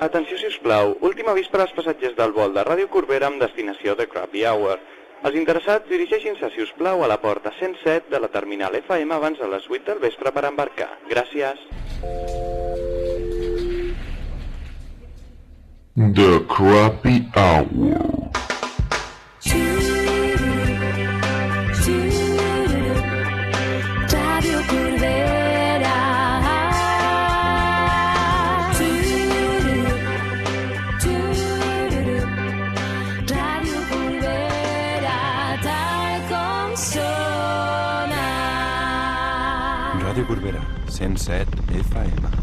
Atenció, si us plau. Últim avís per als passatgers del vol de Ràdio Corbera amb destinació de Crappy Hour. Els interessats dirigeixin-se, si us plau, a la porta 107 de la terminal FM abans de les 8 del vespre per embarcar. Gràcies. The Crappy Hour. 107 FM.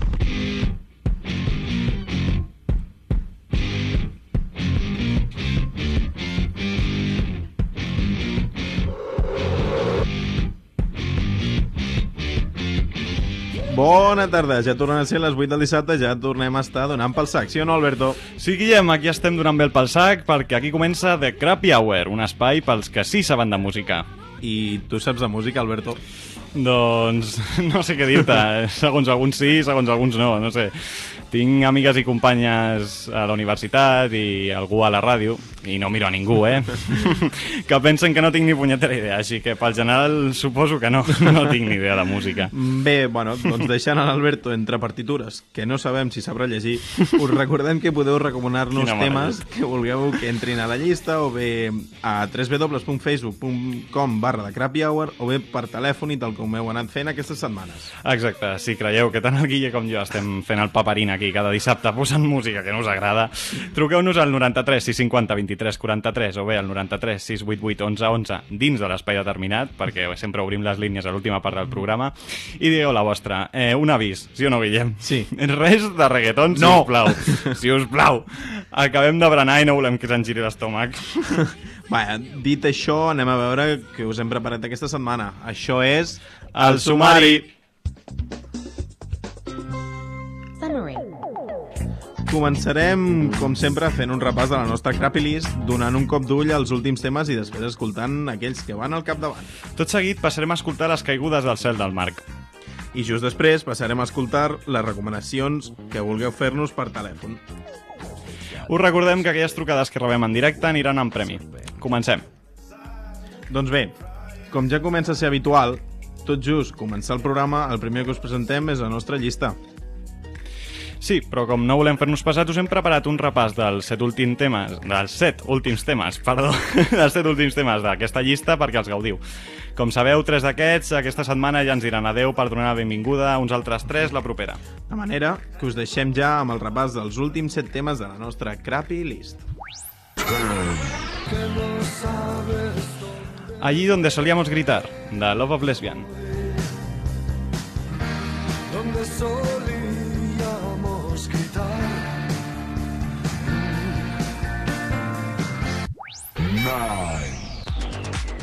Bona tarda, ja tornen a ser les 8 del dissabte, ja tornem a estar donant pel sac, sí o no, Alberto? Sí, Guillem, aquí estem donant bé el pel sac perquè aquí comença The Crappy Hour, un espai pels que sí saben de música. I tu saps de música, Alberto? Doncs no sé què dir-te. segons alguns sí, segons alguns no, no sé. Tinc amigues i companyes a la universitat i algú a la ràdio, i no miro a ningú, eh? que pensen que no tinc ni punyetera idea, així que pel general suposo que no, no tinc ni idea de música. Bé, bueno, doncs deixant l'Alberto entre partitures, que no sabem si sabrà llegir, us recordem que podeu recomanar-nos temes que vulgueu que entrin a la llista o bé a www.facebook.com barra de Crappy Hour o bé per telèfon i tal com heu anat fent aquestes setmanes. Exacte, si creieu que tant el Guille com jo estem fent el paperín aquí cada dissabte posant música que no us agrada, truqueu-nos al 93 650 23 43 o bé al 93 688 11 11 dins de l'espai determinat, perquè sempre obrim les línies a l'última part del programa, i digueu la vostra. Eh, un avís, sí o no, Guillem? Sí. Res de reggaeton, si No. us plau. Si us plau. Acabem de berenar i no volem que se'ns giri l'estómac. Vaja, dit això, anem a veure què us hem preparat aquesta setmana. Això és... El sumari. Summary. Començarem, com sempre, fent un repàs de la nostra Crappy List, donant un cop d'ull als últims temes i després escoltant aquells que van al capdavant. Tot seguit passarem a escoltar les caigudes del cel del Marc. I just després passarem a escoltar les recomanacions que vulgueu fer-nos per telèfon. Us recordem que aquelles trucades que rebem en directe aniran en premi. Comencem. Doncs bé, com ja comença a ser habitual, tot just començar el programa, el primer que us presentem és la nostra llista. Sí, però com no volem fer-nos pesats, us hem preparat un repàs dels set últims temes, dels set últims temes, perdó, dels set últims temes d'aquesta llista perquè els gaudiu. Com sabeu, tres d'aquests aquesta setmana ja ens diran adeu per donar la benvinguda, uns altres tres la propera. De manera que us deixem ja amb el repàs dels últims set temes de la nostra Crappy List. Allí donde solíamos gritar, de Love of Lesbian. donde solíamos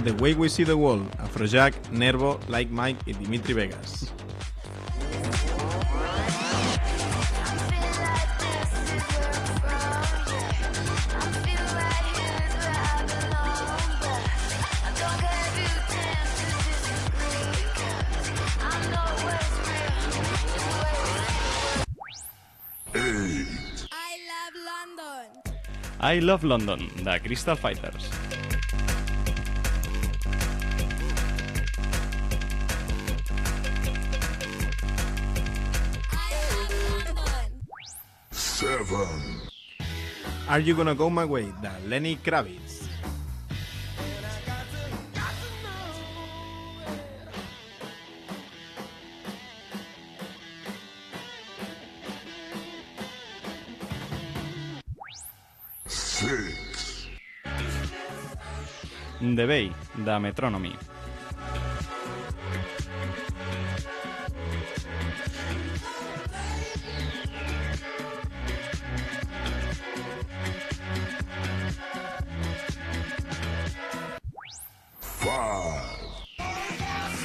The Way We See the World, Afrojack, Nervo, Like Mike i Dimitri Vegas. I Love London, de Crystal Fighters. Seven. Are You Gonna Go My Way, de Lenny Kravitz. The Bay, de Metronomy.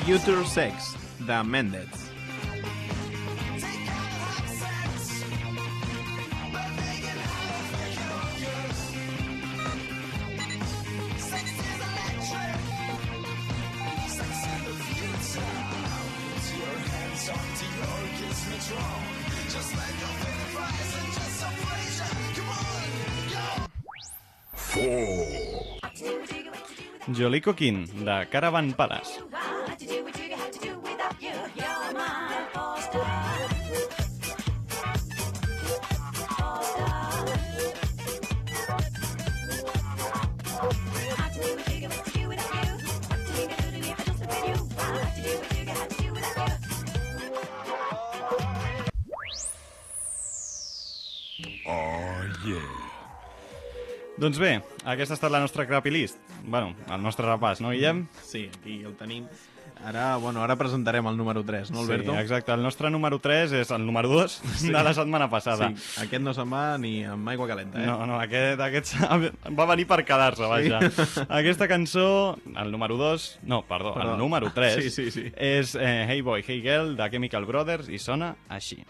Future Sex, de Mendez. Jolie Coquin, de Caravan Palace. Oh yeah. Doncs bé, aquesta ha estat la nostra crappy list. Bueno, el nostre repàs, no, Guillem? Sí, aquí el tenim. Ara, bueno, ara presentarem el número 3, no, Alberto? Sí, exacte. El nostre número 3 és el número 2 sí. de la setmana passada. Sí, aquest no se'n va ni amb aigua calenta, eh? No, no, aquest, aquest va venir per quedar-se, vaja. Aquesta cançó, el número 2, no, perdó, Perdó. el número 3, Sí, sí, sí. és eh, Hey Boy, Hey Girl, de Chemical Brothers, i sona així.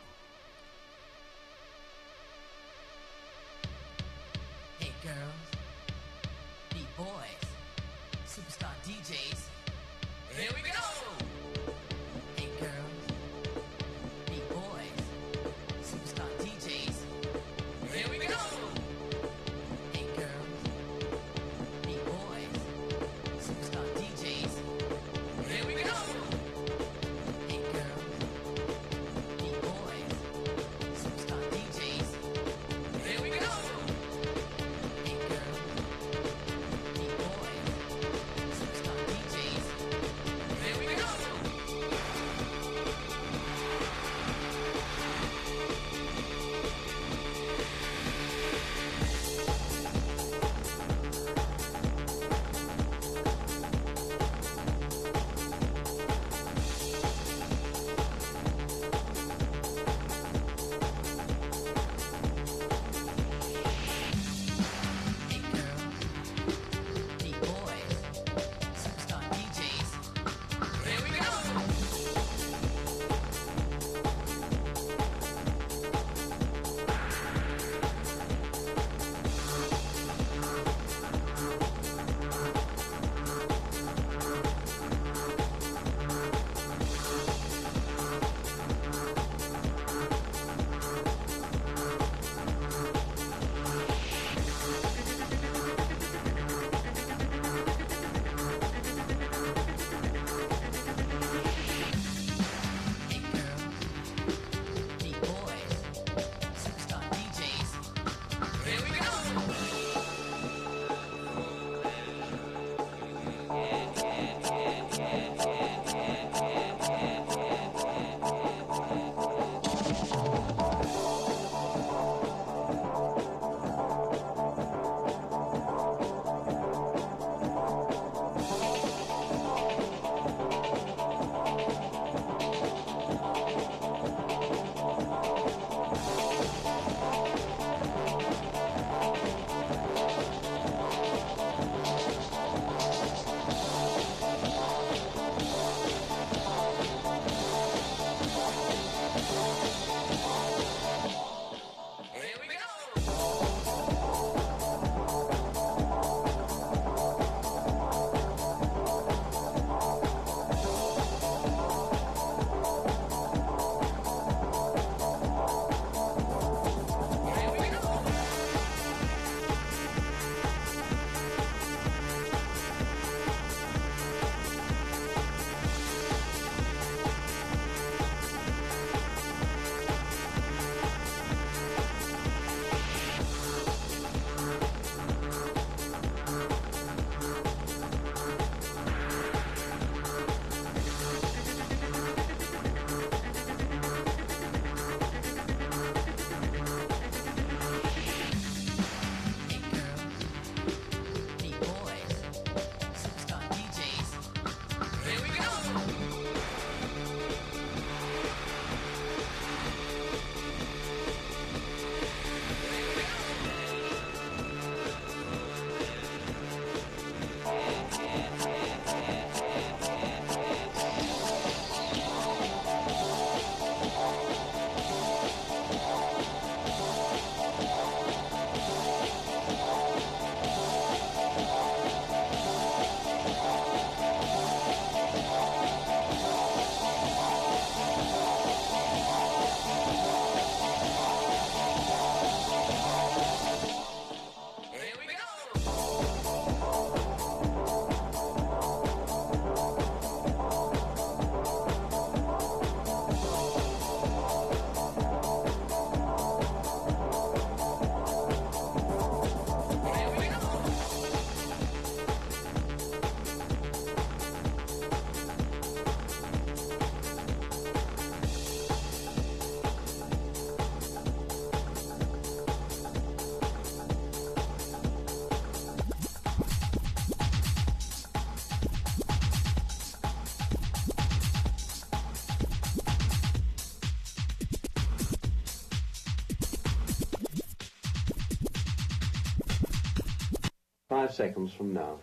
Seconds from now.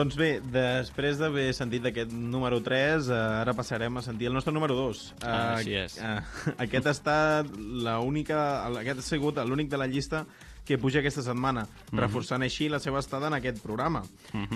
Doncs bé, després d'haver sentit aquest número 3, eh, ara passarem a sentir el nostre número 2. Ah, així és. Eh, aquest ha estat l'única... Aquest ha sigut l'únic de la llista que puja aquesta setmana, Mhm. reforçant així la seva estada en aquest programa.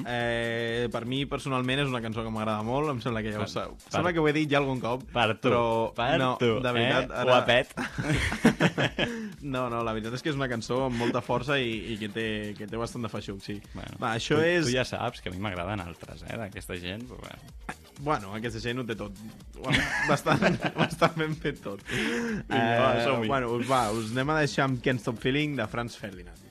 eh, per mi, personalment, és una cançó que m'agrada molt, em sembla que ja ho Per- sabeu. per- Sembla que ho he dit ja algun cop, Per tu, però per no, tu, de veritat... eh? Guapet. no, no, la veritat és que és una cançó amb molta força i, i que, té, que té bastant de feixuc, sí. Bueno, Va, això tu, és... Tu ja saps que a mi m'agraden altres, eh, d'aquesta gent. Però bueno. Bueno, aquesta gent ho té tot. Bastant, bastant ben fet tot. Vinga, va, bueno, us, va, us anem a deixar amb Can't Stop Feeling de Franz Ferdinand.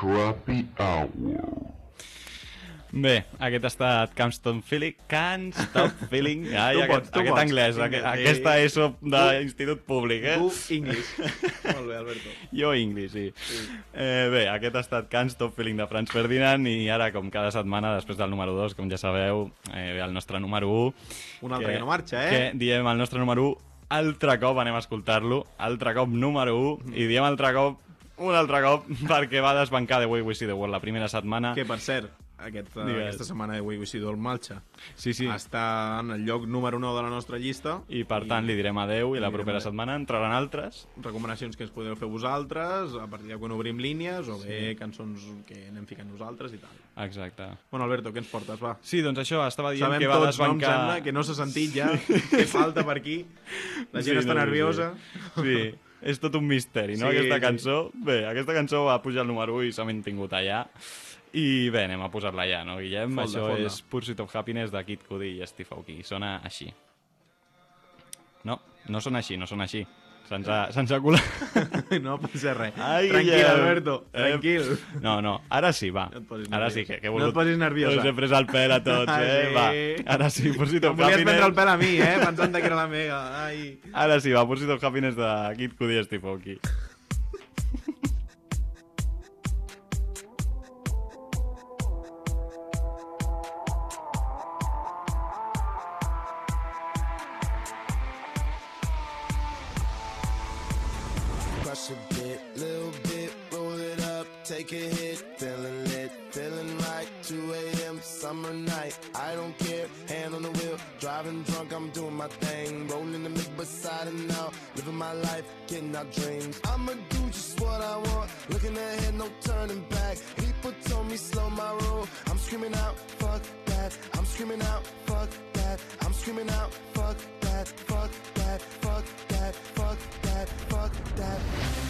Crappy Hour. Bé, aquest ha estat Can't Stop Feeling. Can't Stop Feeling. Ai, Tu aquest, pots, tu aquest pots. anglès, aquest, sí. aquesta ESO d'institut públic, eh? Go English. Molt bé, Alberto. Jo English, sí. Eh, bé, aquest ha estat Can't Stop Feeling de Franz Ferdinand i ara, com cada setmana, després del número 2, com ja sabeu, eh, ve el nostre número 1. Un altre que no marxa, eh? Que diem el nostre número 1, altre cop anem a escoltar-lo, altre cop número 1, i diem altre cop un altre cop perquè va desbancar The Way We See The World la primera setmana. Que, per cert, aquest, Digues. aquesta setmana de Wii Sidol Malxa. Sí, sí. Està en el lloc número 9 de la nostra llista. I per tant li direm adeu i la propera adeu. setmana entraran altres. Recomanacions que ens podeu fer vosaltres, a partir de quan obrim línies, o bé cançons que anem ficant nosaltres i tal. Exacte. Bueno, Alberto, què ens portes, va? Sí, doncs això, estava dient Sabem que va tots, no em desbancar... sembla, que no s'ha sentit ja, què falta per aquí. La gent Sí, està no, nerviosa. Sí. sí, és tot un misteri, no? Sí, aquesta sí. cançó. Bé, aquesta cançó va pujar al número 1 i s'ha mantingut allà. I bé, anem a posar-la allà, no, Guillem? Folda, Això folda. és Pursuit of Happiness de Kid Cudi i Steve Aoki. Sona així. No, no sona així, no sona així. Se'ns ha, se'ns ha colat. No passa res. Ai, tranquil, Guillem. Alberto, Eh, tranquil. No, no, ara sí, va. No ara sí, que, que he No volgut... et posis nerviosa. Us he pres el pèl a tots, Ah, eh? sí. Va, ara sí, Pursuit of volies Happiness. prendre el pèl a mi, eh? Pensant que era la meva. Ai. Ara sí, va, Pursuit of Happiness de Kid Cudi Steve Aoki. A hit, feeling lit, feeling right. 2 a.m. summer night, I don't care, hand on the wheel, driving drunk, I'm doing my thing, rolling the mid beside and now, living my life, getting our dreams. I'ma do just what I want, looking ahead, no turning back. People told me slow my roll, I'm screaming out, fuck that. I'm screaming out, fuck that. I'm screaming out, fuck that, fuck that, fuck that, fuck that, fuck that. Tell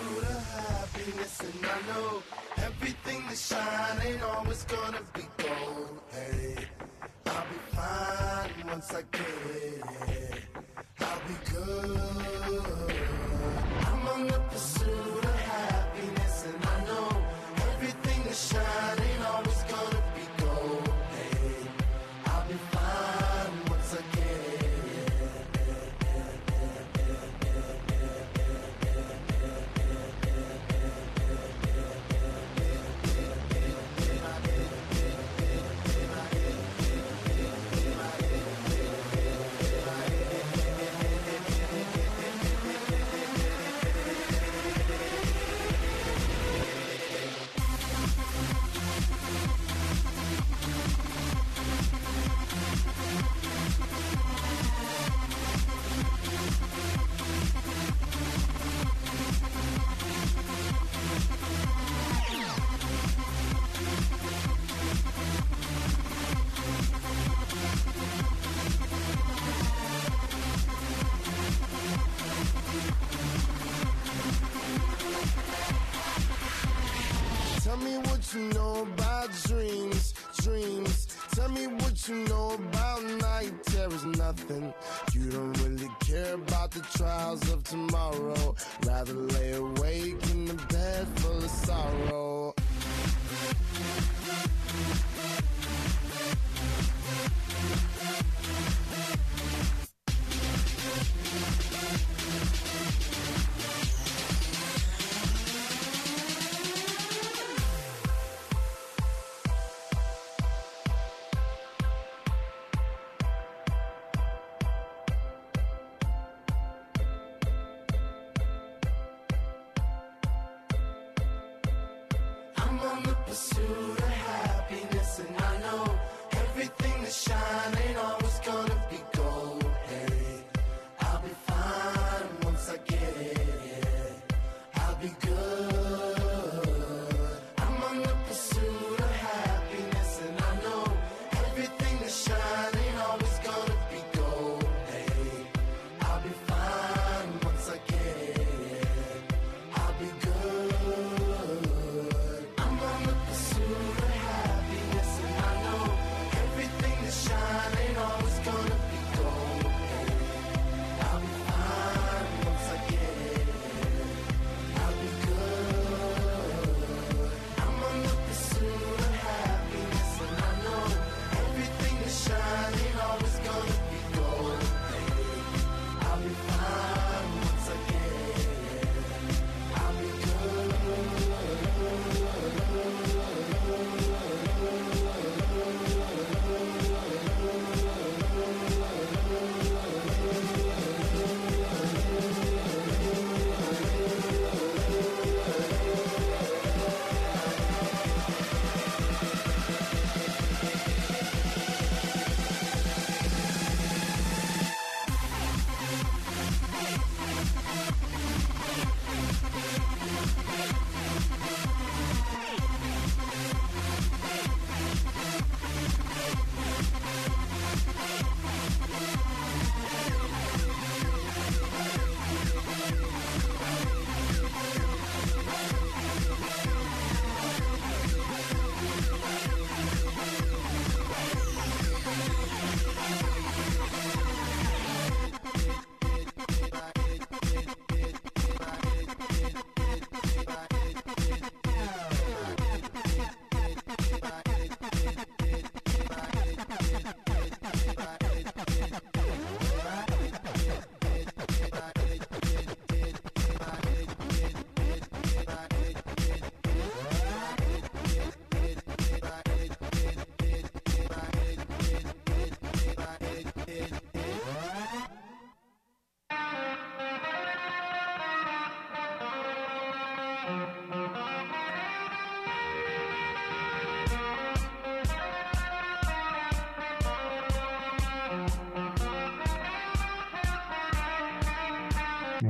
Of happiness, and I know everything that shine ain't always gonna be gold. Hey, I'll be fine once I get it. I'll be good.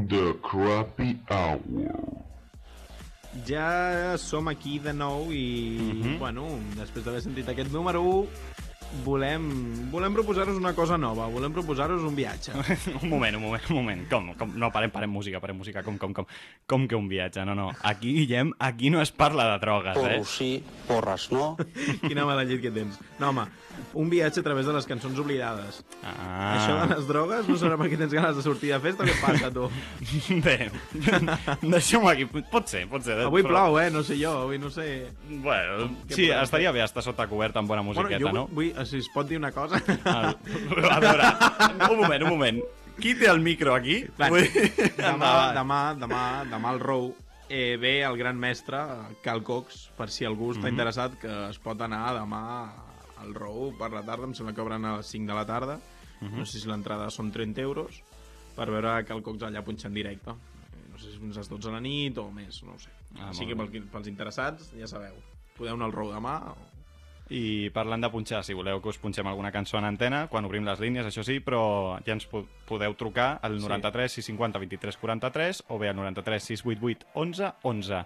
The Crappy Hour. Ja som aquí de nou i, Mhm. bueno, després d'haver sentit aquest número 1, volem, volem proposar-vos una cosa nova, volem proposar-vos un viatge. un moment, un moment, un moment. Com, com? No, parem, parem música, parem música. Com, com, com? Com que un viatge? No, no. Aquí, Guillem, aquí no es parla de drogues, eh? Porros sí, porres no. Quina mala llet que tens. No, home, un viatge a través de les cançons oblidades. Ah. Això de les drogues no serà perquè tens ganes de sortir de festa o què passa, tu? Bé, deixem-ho aquí. Pot ser, pot ser. Avui però- plou, eh? No sé jo, avui no sé... Bueno, sí, estaria bé estar sota coberta amb bona musiqueta, bueno, jo no? vull, si es pot dir una cosa... Ah, A veure, un moment, un moment. Qui té el micro aquí? Vull- demà, demà, demà, demà al Rou eh, ve el gran mestre Cal Cox, per si algú està Mhm. interessat, que es pot anar demà al Rou per la tarda, em sembla que obren a les 5 de la tarda, Mhm. no sé si l'entrada són 30 euros, per veure Cal Cox allà punxant directe. Eh, No sé si fins a les 12 de la nit o més, no ho sé. Ah, Així que pels, pels interessats, ja sabeu, podeu anar al Rou demà o... I parlant de punxar, si voleu que us punxem alguna cançó en antena, quan obrim les línies, això sí, però ja ens po podeu trucar al 93 650 23 43 o bé al 93 688 11 11.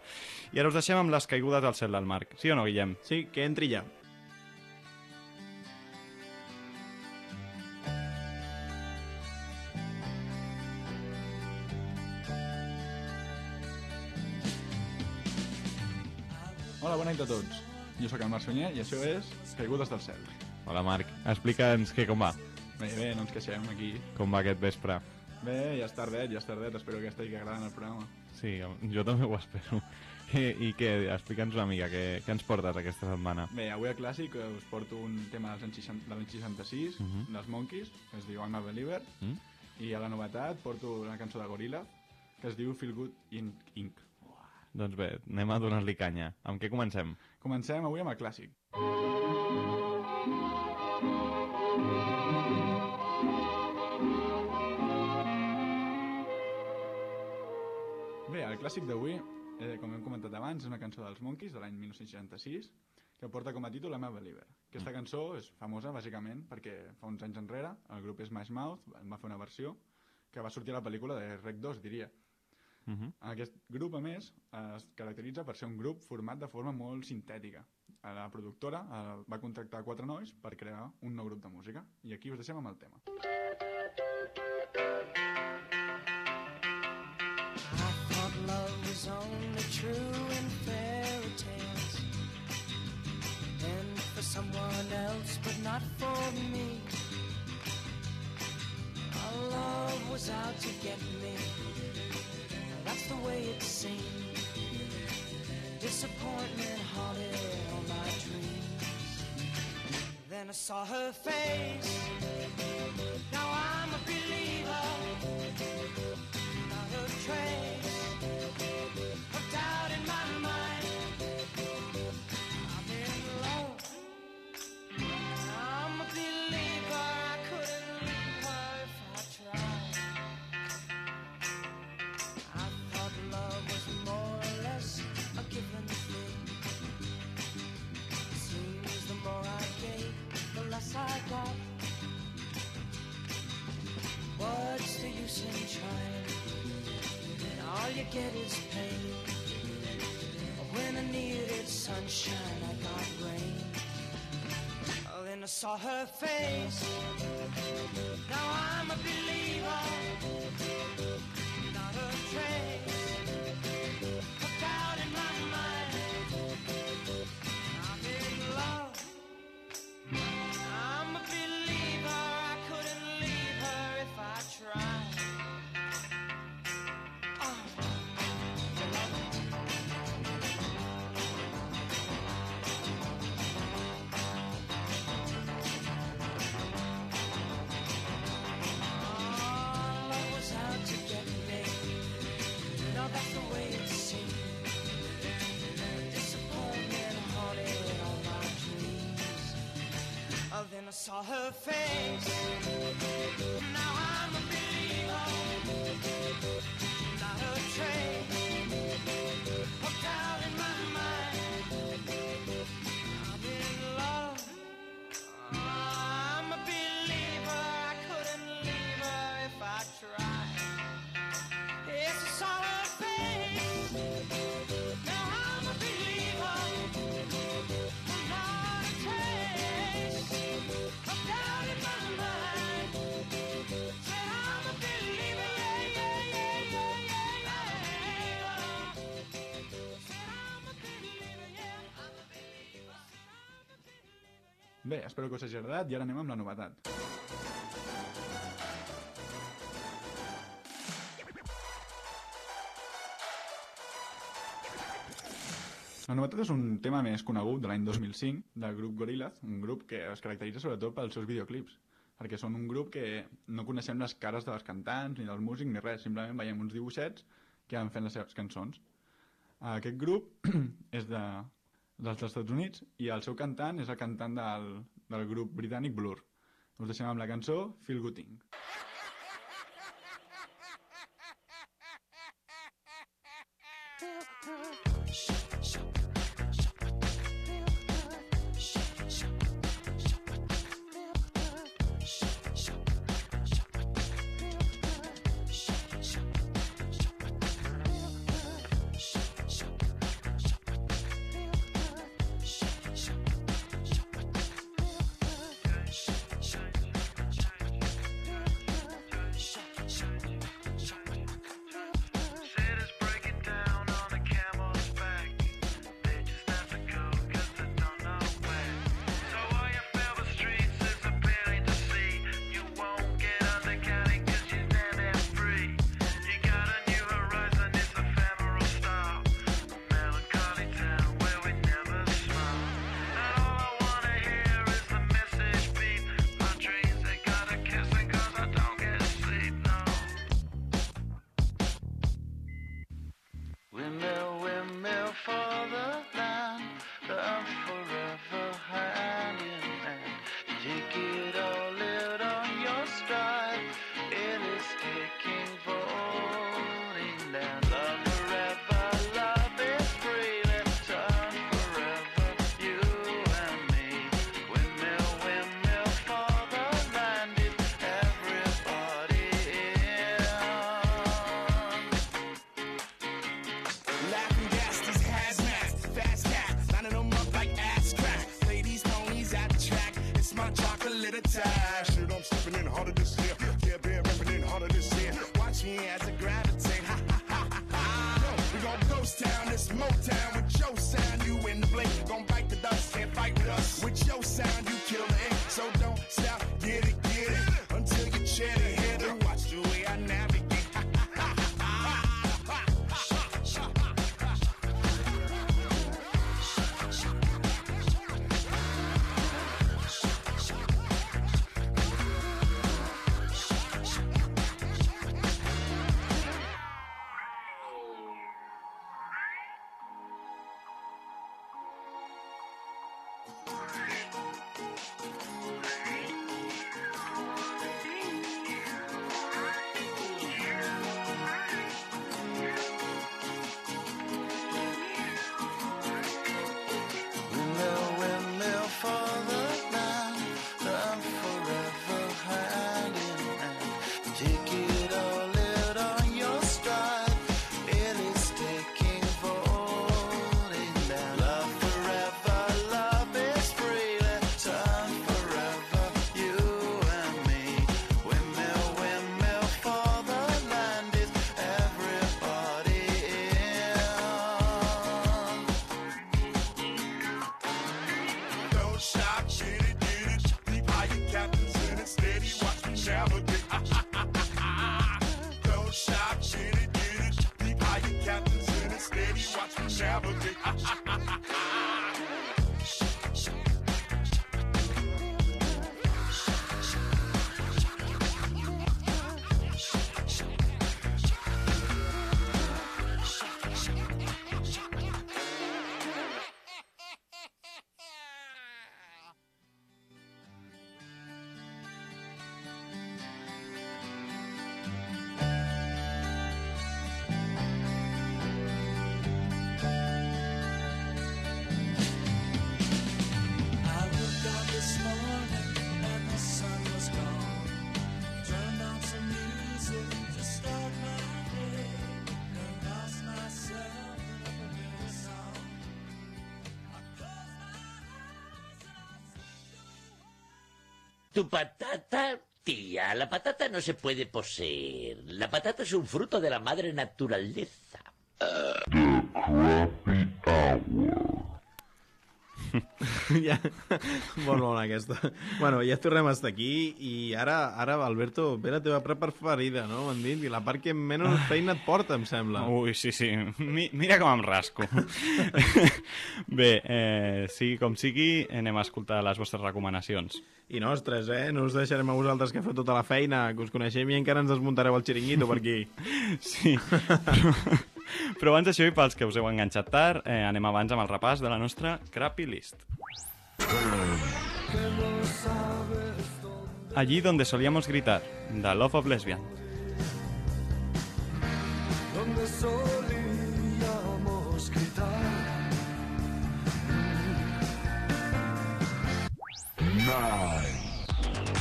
I ara us deixem amb les caigudes del cel del Marc. Sí o no, Guillem? Sí, que entri ja. Hola, bona nit a tots. Jo sóc el Marc Sunyer i això és Caigudes del cel. Hola, Marc. Explica'ns què, com va. Bé, bé, no ens queixem aquí. Com va aquest vespre? Bé, ja és tardet, ja és tardet. Espero que estigui agradant el programa. Sí, jo també ho espero. I, i què? Explica'ns una mica, què, què ens portes aquesta setmana? Bé, avui a Clàssic us porto un tema dels anys 60 de l'any 66, Mhm. dels Monkeys, que es diu I'm a Believer, Mm? i a la novetat porto una cançó de Gorilla, que es diu Feel Good in Ink. Doncs bé, anem a donar-li canya. Amb què comencem? Comencem avui amb el clàssic. Bé, el clàssic d'avui, eh, com hem comentat abans, és una cançó dels Monkeys de l'any 1966 que porta com a títol I'm a Believer. Aquesta cançó és famosa, bàsicament, perquè fa uns anys enrere el grup Smash Mouth va fer una versió que va sortir a la pel·lícula de Rec 2, diria. Uh -huh. Aquest grup, a més, es caracteritza per ser un grup format de forma molt sintètica. A La productora eh, va contractar quatre nois per crear un nou grup de música. I aquí us deixem amb el tema. I thought love was only true in fairy tales and for someone else, but not for me. Our love was out to get me. The way it seemed. Disappointment haunted all my dreams. Then I saw her face. Now I'm a believer not a trace get is pain. When I needed sunshine, I got rain. Then I saw her face. Now I'm a believer, not a trace saw her face. Now I'm Bé, espero que us hagi agradat i ara anem amb la novetat. La novetat és un tema més conegut de l'any 2005 del grup Gorillaz, un grup que es caracteritza sobretot pels seus videoclips, perquè són un grup que no coneixem les cares dels cantants, ni dels músics, ni res, simplement veiem uns dibuixets que han fent les seves cançons. Aquest grup és de dels Estats Units i el seu cantant és el cantant del, del grup britànic Blur. Us deixem amb la cançó Feel Good Thing. shots, shabba dick. tu patata, tía, la patata no se puede poseer. La patata es un fruto de la madre naturaleza. The Crappy Hour. ja, molt bona aquesta. Bueno, ja tornem a estar aquí i ara, ara Alberto, ve la teva prep preferida, no? M'han dit, i la part que menys ah. feina et porta, em sembla. Ui, sí, sí. Mi, mira com em rasco. Bé, eh, sigui com sigui, anem a escoltar les vostres recomanacions. I nostres, eh? No us deixarem a vosaltres que feu tota la feina, que us coneixem i encara ens desmuntareu el xiringuito per aquí. Sí, però, però abans d'això i pels que us heu enganxat tard, eh, anem abans amb el repàs de la nostra Crappy List. Allí donde solíamos gritar, The Love of Lesbian. donde solíamos gritar.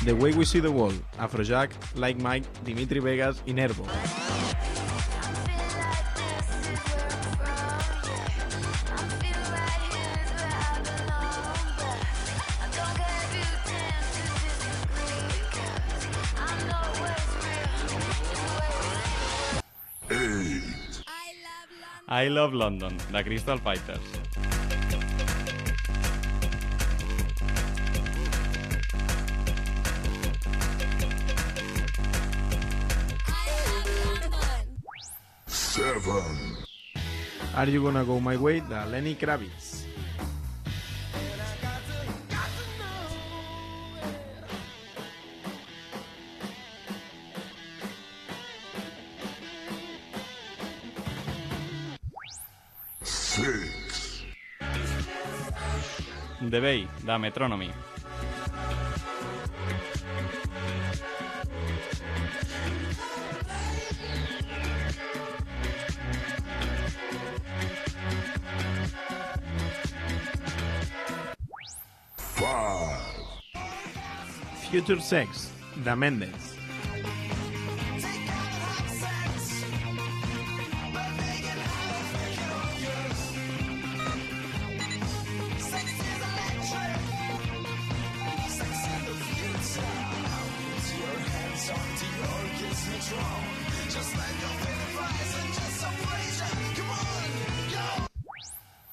The Way We See the World, Afrojack, Like Mike, Dimitri Vegas i Nervo. I Love London, de Crystal Fighters. Are You Gonna Go My Way, de Lenny Kravitz. Six. The Bay, de Metronomy. Future Sex, de Mendes.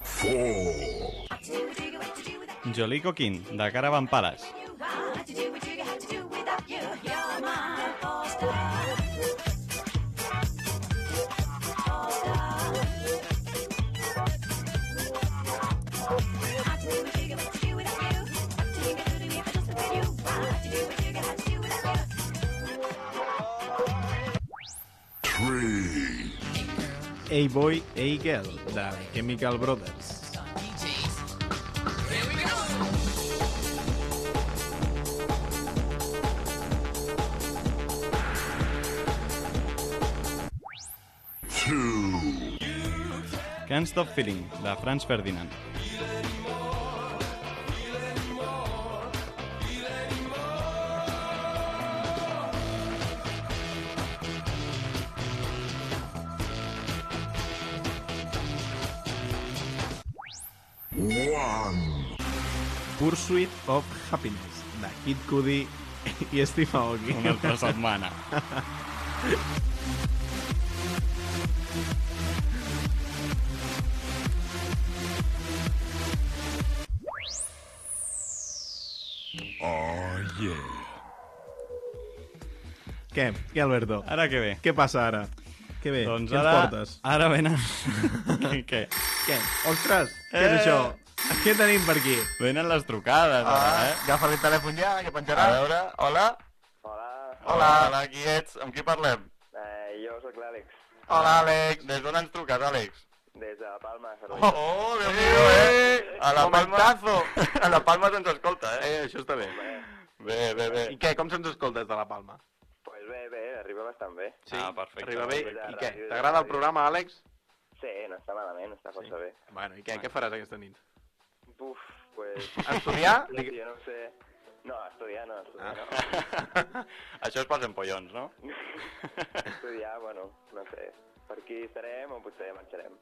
Four. Jolie Coquin, de Caravan Palace. A-Boy, A-Girl, de Chemical Brothers. Can't Stop Feeling, de Franz Ferdinand. Pursuit of Happiness, de Kid Cudi i Steve Aoki. Una altra setmana. Oh yeah. Què? Què, Alberto? Ara què ve? Què passa ara? Què ve? Doncs Què ara, ens portes? ara venen... què, què? Què? Ostres, què és Eh. això? Què tenim per aquí? Venen les trucades, ara, eh? Agafa el telèfon ja, que penjarà. A veure, hola? Hola, Hola, hola, qui ets? Amb qui parlem? eh, jo sóc l'Àlex, Hola, Àlex. Des d'on ens truques, Àlex? des de Palma, Oh, oh Déu meu, eh? A la Palma... A la Palma se'ns escolta, eh? Eh, això està bé. Bé, bé, bé. I què? Com se'ns escolta des de la Palma? Pues bé, bé, arriba bastant bé. Sí, Ah, perfecte. arriba bé. I què? T'agrada el programa, Àlex? Sí, no està malament, està força bé. Bueno, i què? Què faràs aquesta nit? Buf, pues... Estudiar? Jo no sé. No, estudiar no, estudiar no. Això és pels empollons, no? estudiar, bueno, no sé. Per aquí estarem o potser marxarem.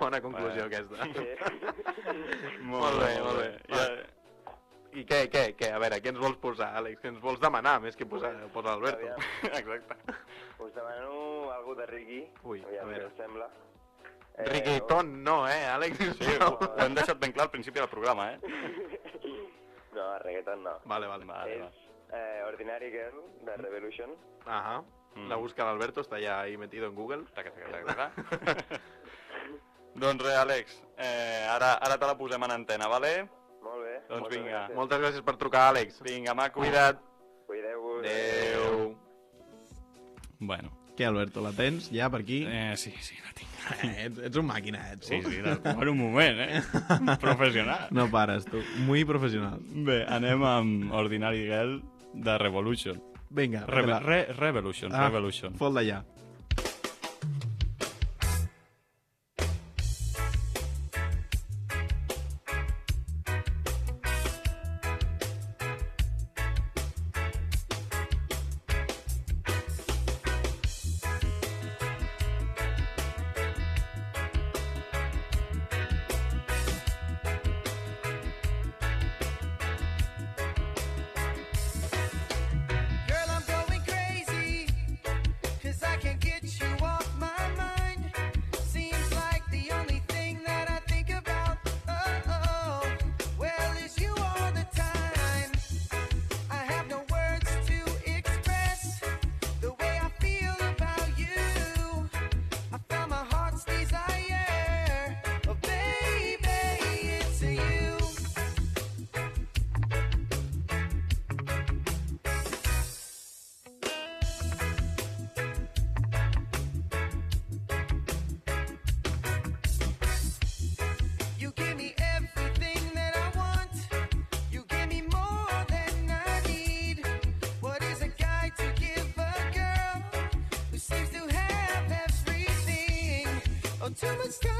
Bona conclusió, Bé. aquesta. Sí. Molt bé, molt bé. Ja... I què, què, què? A veure, què ens vols posar, Àlex? Què ens vols demanar, més que posar, posar Alberto? Aviam. Exacte. Us demano algú de Ricky. Ui, Aviam a veure. què us sembla. Reggaeton no, eh, Àlex? Sí, ho, ho hem deixat ben clar al principi del programa, eh? No, reggaeton no. Vale, vale. Vale, és eh, Ordinary Girl, de Revolution. Ajá. La busca l'Alberto, està ja ahí metido en Google. Taca, taca, taca, taca. doncs res, Àlex, eh, ara, ara te la posem en antena, vale? Molt bé. Doncs moltes vinga. gràcies. Moltes gràcies per trucar, Àlex. Vinga, m'ha cuidat. Cuideu-vos. Adéu. Bueno. Què, Alberto, la tens ja per aquí? Eh, sí, sí, la tinc. Eh, ets, ets un màquina, eh, tu. Sí, sí, per un moment, eh? Professional. No pares, tu. Muy professional. Bé, anem amb Ordinary Girl de Revolution. Vinga, re Revolution, Ah, Revolution. Fot d'allà. Oh, too much time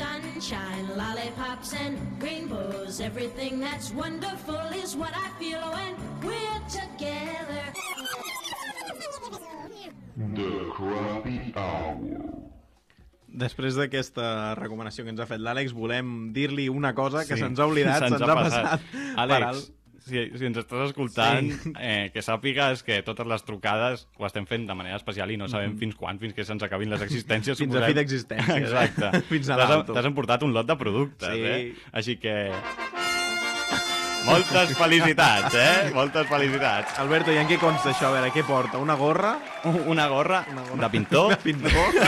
Sunshine, lollipops, and rainbows. Everything that's wonderful is what I feel when we're together. The Crappy Hour. Després d'aquesta recomanació que ens ha fet l'Àlex, volem dir-li una cosa que Sí, se'ns ha oblidat, se'ns ha ha passat. passat. Àlex. Si, si ens estàs escoltant, Sí. eh, que sàpigues que totes les trucades ho estem fent de manera especial i no sabem Mhm. fins quan, fins que se'ns acabin les existències. Fins a suposem. fi d'existències, eh? Exacte. Fins a l'alto. T'has emportat un lot de productes, Sí. eh? Així que... Moltes felicitats, eh? Moltes felicitats. Alberto, i en què consta això? A veure, què porta? Una gorra? Una gorra, de pintor. De pintor?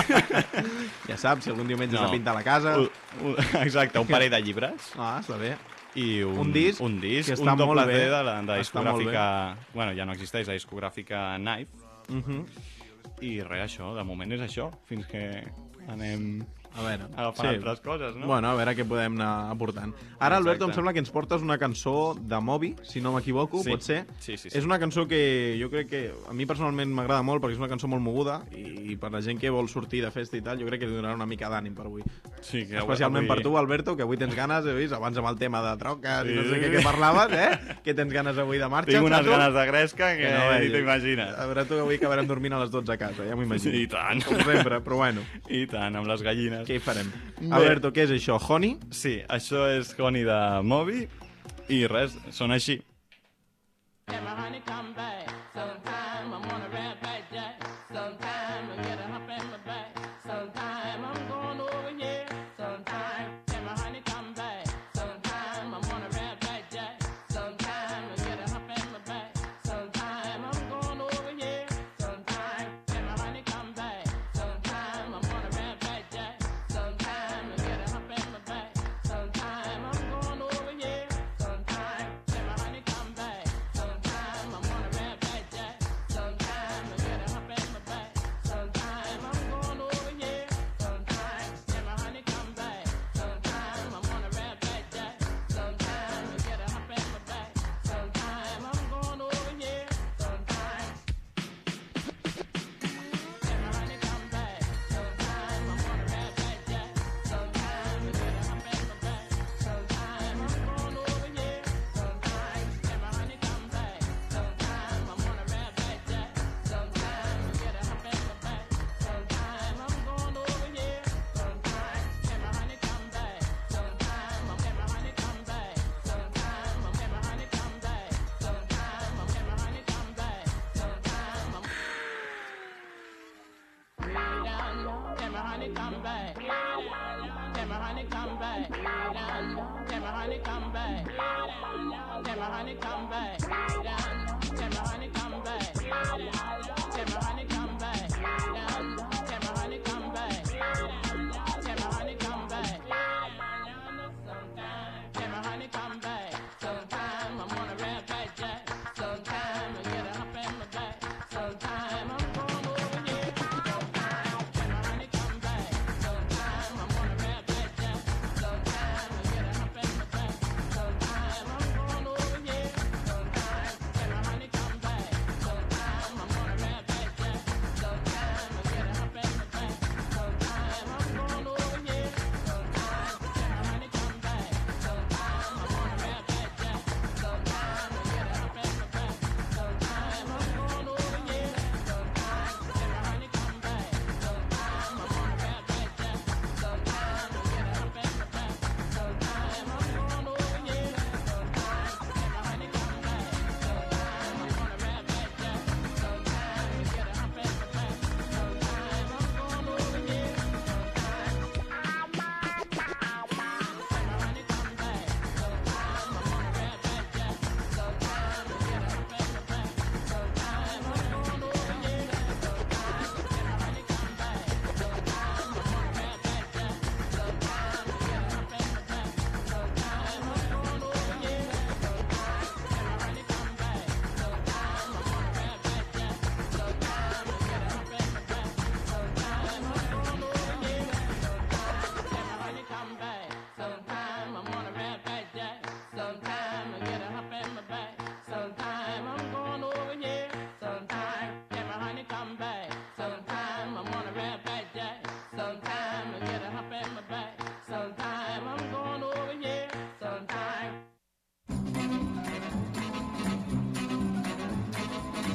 ja saps, si algun diumenge no. No. s'ha pintat la casa... Un- un- Exacte, un parell de llibres. Ah, està bé. I un, Un disc un disc, que està un doble molt bé. De la de discogràfica... Bueno, ja no existeix, la discogràfica Knife. Mhm. I res, això, de moment és això, fins que anem a veure, agafant altres coses, no? Bueno, a veure què podem anar aportant. Ara, Alberto, em Exacte. sembla que ens portes una cançó de Moby, si no m'equivoco, Sí. pot ser? Sí, sí, sí. És una cançó que jo crec que a mi personalment m'agrada molt perquè és una cançó molt moguda i, i per la gent que vol sortir de festa i tal, jo crec que li donarà una mica d'ànim per avui. Sí, que Especialment avui- per tu, Alberto, que avui tens ganes, he vist, abans amb el tema de troques Sí. i no sé què que parlaves, eh? Que tens ganes avui de marxa. Tinc unes ganes de gresca que ni vegis. t'imagines. A veure, tu que avui acabarem dormint a les 12 a casa, ja m'ho imagino. I tant. Com sempre, però bueno. I tant, amb les gallines. Què hi farem? Bé. Alberto, què és això? Honey? Sí, això és Honey de Moby i res, són així. honey come back. Sometime I'm on a red back jack. Sometime I get a hump in my back. Honey come back? Can my honey come back? Can my honey come back? Can my honey come back? Can my honey come back? Can my honey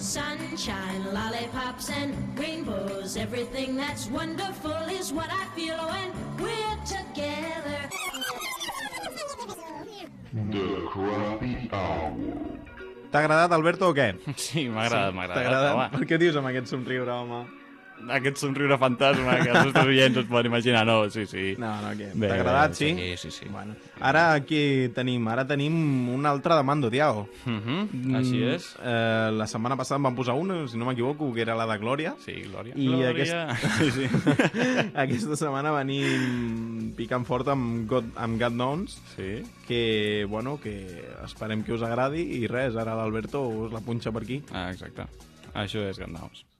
sunshine, lollipops, and rainbows. Everything that's wonderful is what I feel when we're together. The Crappy Owl. T'ha agradat, Alberto, o què? Sí, m'ha agradat, sí, m'ha agradat. T'ha agradat? Home. Per què dius amb aquest somriure, home? aquest somriure fantasma que els nostres oients es poden imaginar. No, sí, sí. No, no, t'ha agradat, sí? Sí, sí, sí. Bueno, ara aquí tenim? Ara tenim un altre de Mando Diao. Uh -huh. Així és. Eh, la setmana passada em van posar una, si no m'equivoco, que era la de Glòria. Sí, Glòria. I Glòria. Aquest... sí. aquesta setmana venim picant fort amb God, amb God Knowns, sí. que, bueno, que esperem que us agradi i res, ara l'Alberto us la punxa per aquí. Ah, exacte. Això és God Knowns.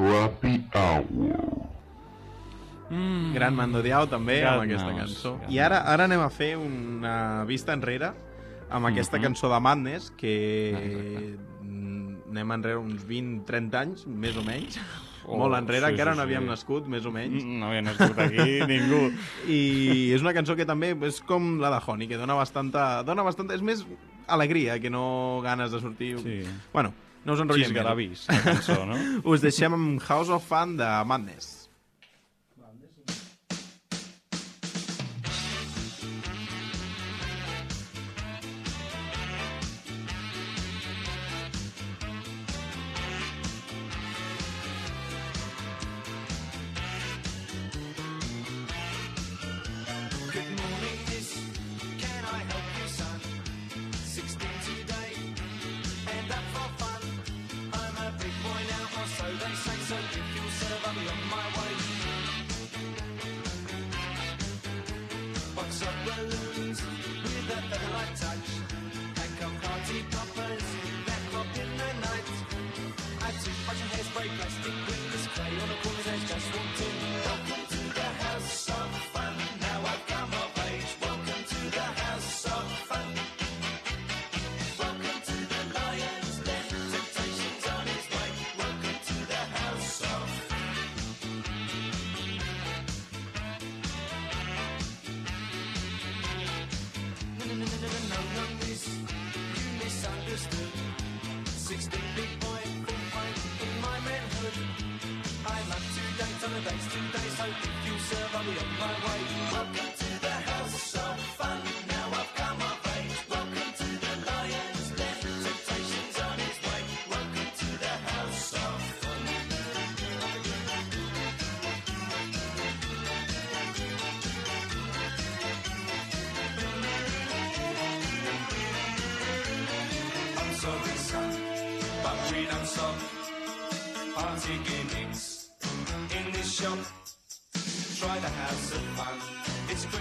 Crappy Hour. Mm. Gran Mando Diao també Gran amb aquesta cançó. Gran I ara ara anem a fer una vista enrere amb aquesta mm -hmm. cançó de Madness que ah, anem enrere uns 20-30 anys, més o menys. Oh, molt enrere, sí, ara sí, no havíem sí. nascut, més o menys. Mm, no havia nascut aquí ningú. I és una cançó que també és com la de Honey, que dona bastanta... Dona bastanta és més alegria que no ganes de sortir... Sí. Bueno, no us enrotllem. La cançó, no? Us deixem amb House of Fun de Madness.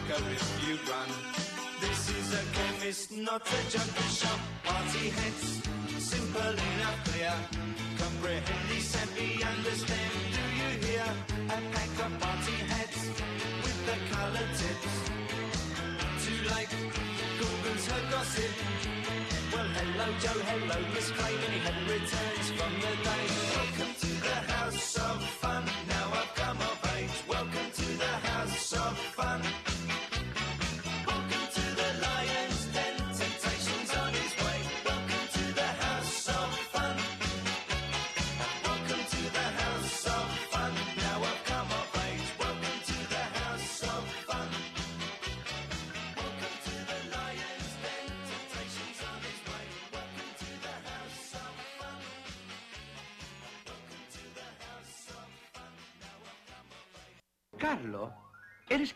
Quicker if you run. This is a chemist, not a junkie shop. Party heads, simple enough, clear. Comprehend and be understand. Do you hear? A pack of party heads with the colored tips. Too late, Google's her gossip. Well, hello, Joe, hello, Miss. Many had returns from the day. Welcome to the house of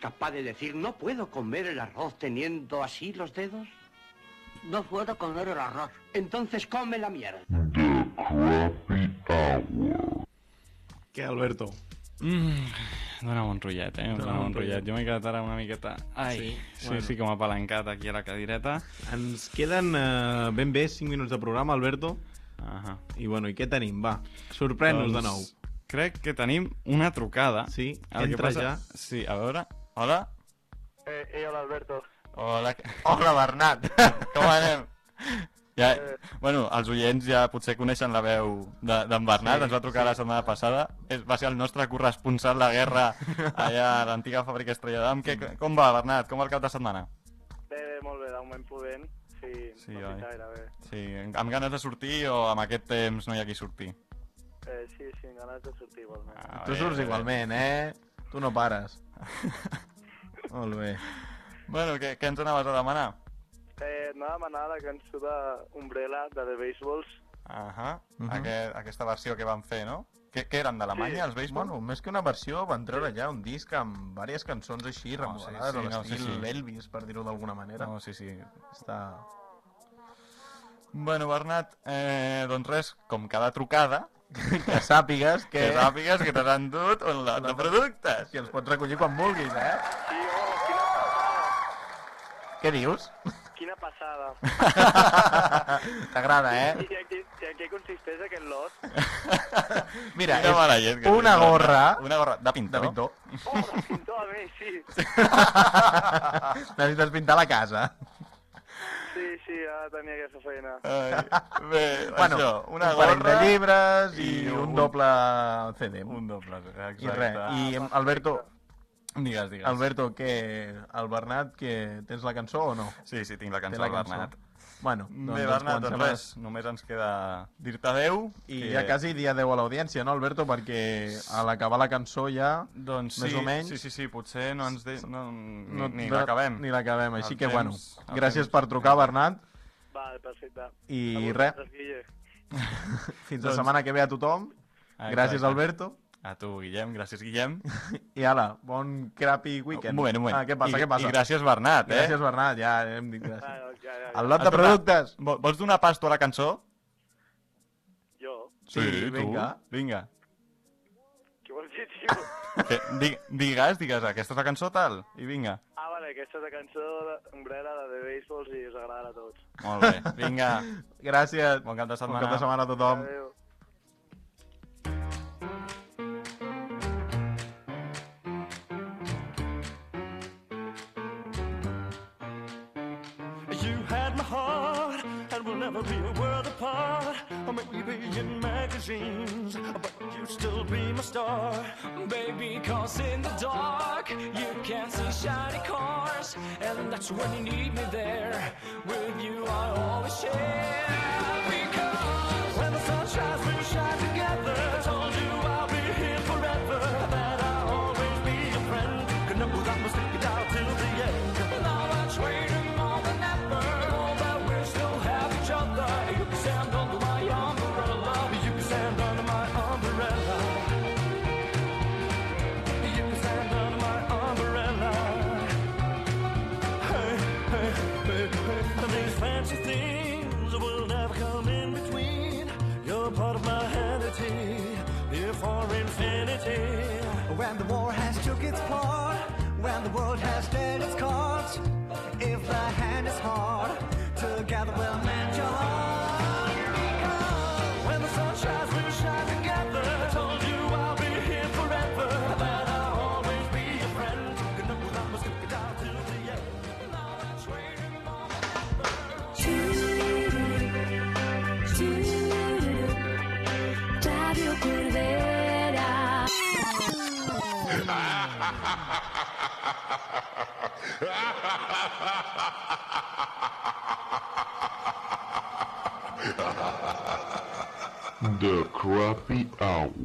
capaz de decir no puedo comer el arroz teniendo así los dedos? No puedo comer el arroz. Entonces come la mierda. Què, Alberto? Mm, dóna'm un rotllet, eh? Dóna'm un un rotllet. Jo m'he quedat ara una miqueta... Ai, Sí? sí, Bueno. sí, com apalancat aquí a la cadireta. Ens queden eh, ben bé 5 minuts de programa, Alberto. Ahà. I bueno, i què tenim? Va, sorprèn-nos de nou. Crec que tenim una trucada. Sí, El que entra passa- ja. Sí, a veure... Hola? Eh, eh, hola, Alberto. Hola. Hola, Bernat. Com anem? Ja, Eh. bueno, els oients ja potser coneixen la veu de- d'en Bernat, Sí, ens va trucar la setmana passada, és, va ser el nostre corresponsal de guerra allà a l'antiga fàbrica Estrella d'Am. Que- Com va, Bernat? Com va el cap de setmana? Bé, bé, molt bé, de moment podent. Sí, Sí, no gaire bé. Sí, amb ganes de sortir o amb aquest temps no hi ha qui sortir? Eh, sí, sí, amb ganes de sortir igualment. Ah, Tu surts bé, bé. igualment, eh? Tu no pares. Molt bé. Bueno, què, què ens anaves a demanar? Eh, anava a demanar la cançó d'Umbrella, de The Baseballs. Ahà, Mhm. Aquest, aquesta versió que van fer, no? Què, què eren, d'Alemanya, Sí. els Baseball? Bueno, més que una versió, van treure ja un disc amb diverses cançons així, No, sí, remodelades sí, a no, l'estil sí, sí. Elvis, per dir-ho d'alguna manera. No, sí, sí. Està... Bueno, Bernat, eh, doncs res, com cada trucada, Que sàpigues que... que sàpigues que te l'han dut un lot de productes. I els pots recollir quan vulguis, eh? Sí, oh, quina passada! Què dius? Quina passada! T'agrada, eh? I què, i en què consisteix aquest lot? Mira, Quina mala llet que una gorra... Una gorra de pintor. De pintor. Oh, la pintor a mi, sí! Necessites pintar la casa. Sí, sí, ara tenia aquesta feina. Ai, bé, Bueno, això, una un gorra de llibres i, i un, un- doble CD. Un doble, exacte. I res, i Alberto, Digues, digues. Alberto, que el Bernat, que tens la cançó o no? Sí, sí, tinc la Té cançó la del cançó. Bernat. Bueno, Bé, doncs ens Bernat, doncs res, només ens queda dir-te adeu. I que- ja quasi dia 10 a l'audiència, no, Alberto? Perquè a l'acabar la cançó ja, Doncs més sí, o menys... sí, sí, sí, potser no ens... De... No, ni, no- ni no- l'acabem. Ni l'acabem, així El que, temps- bueno, gràcies temps- per trucar, Bernat, Vale, perfecte. I res. Fins la Doncs- setmana que ve a tothom. Exacte. Gràcies, Alberto. A tu, Guillem, gràcies, Guillem. I ala, bon crappy weekend. Un moment, un moment. Ah, què passa, I, què passa? I gràcies, Bernat, eh? Gràcies, Bernat, ja hem dit gràcies. Ah, ja, ja, El lot de productes. vo- Vols donar pas tu a la cançó? Jo? Sí, tu. vinga. Vinga. Què vols dir, tio? Que, di, digues, digues, aquesta és la cançó tal, i vinga. Ah, vale, aquesta és la cançó d'Umbrella de The Baseballs i us agradarà a tots. Molt bé, vinga. Gràcies. Bon cap de Bon setmana. cap de setmana a tothom. Adéu. That's when you need me there. Its part, The Crappy Hour.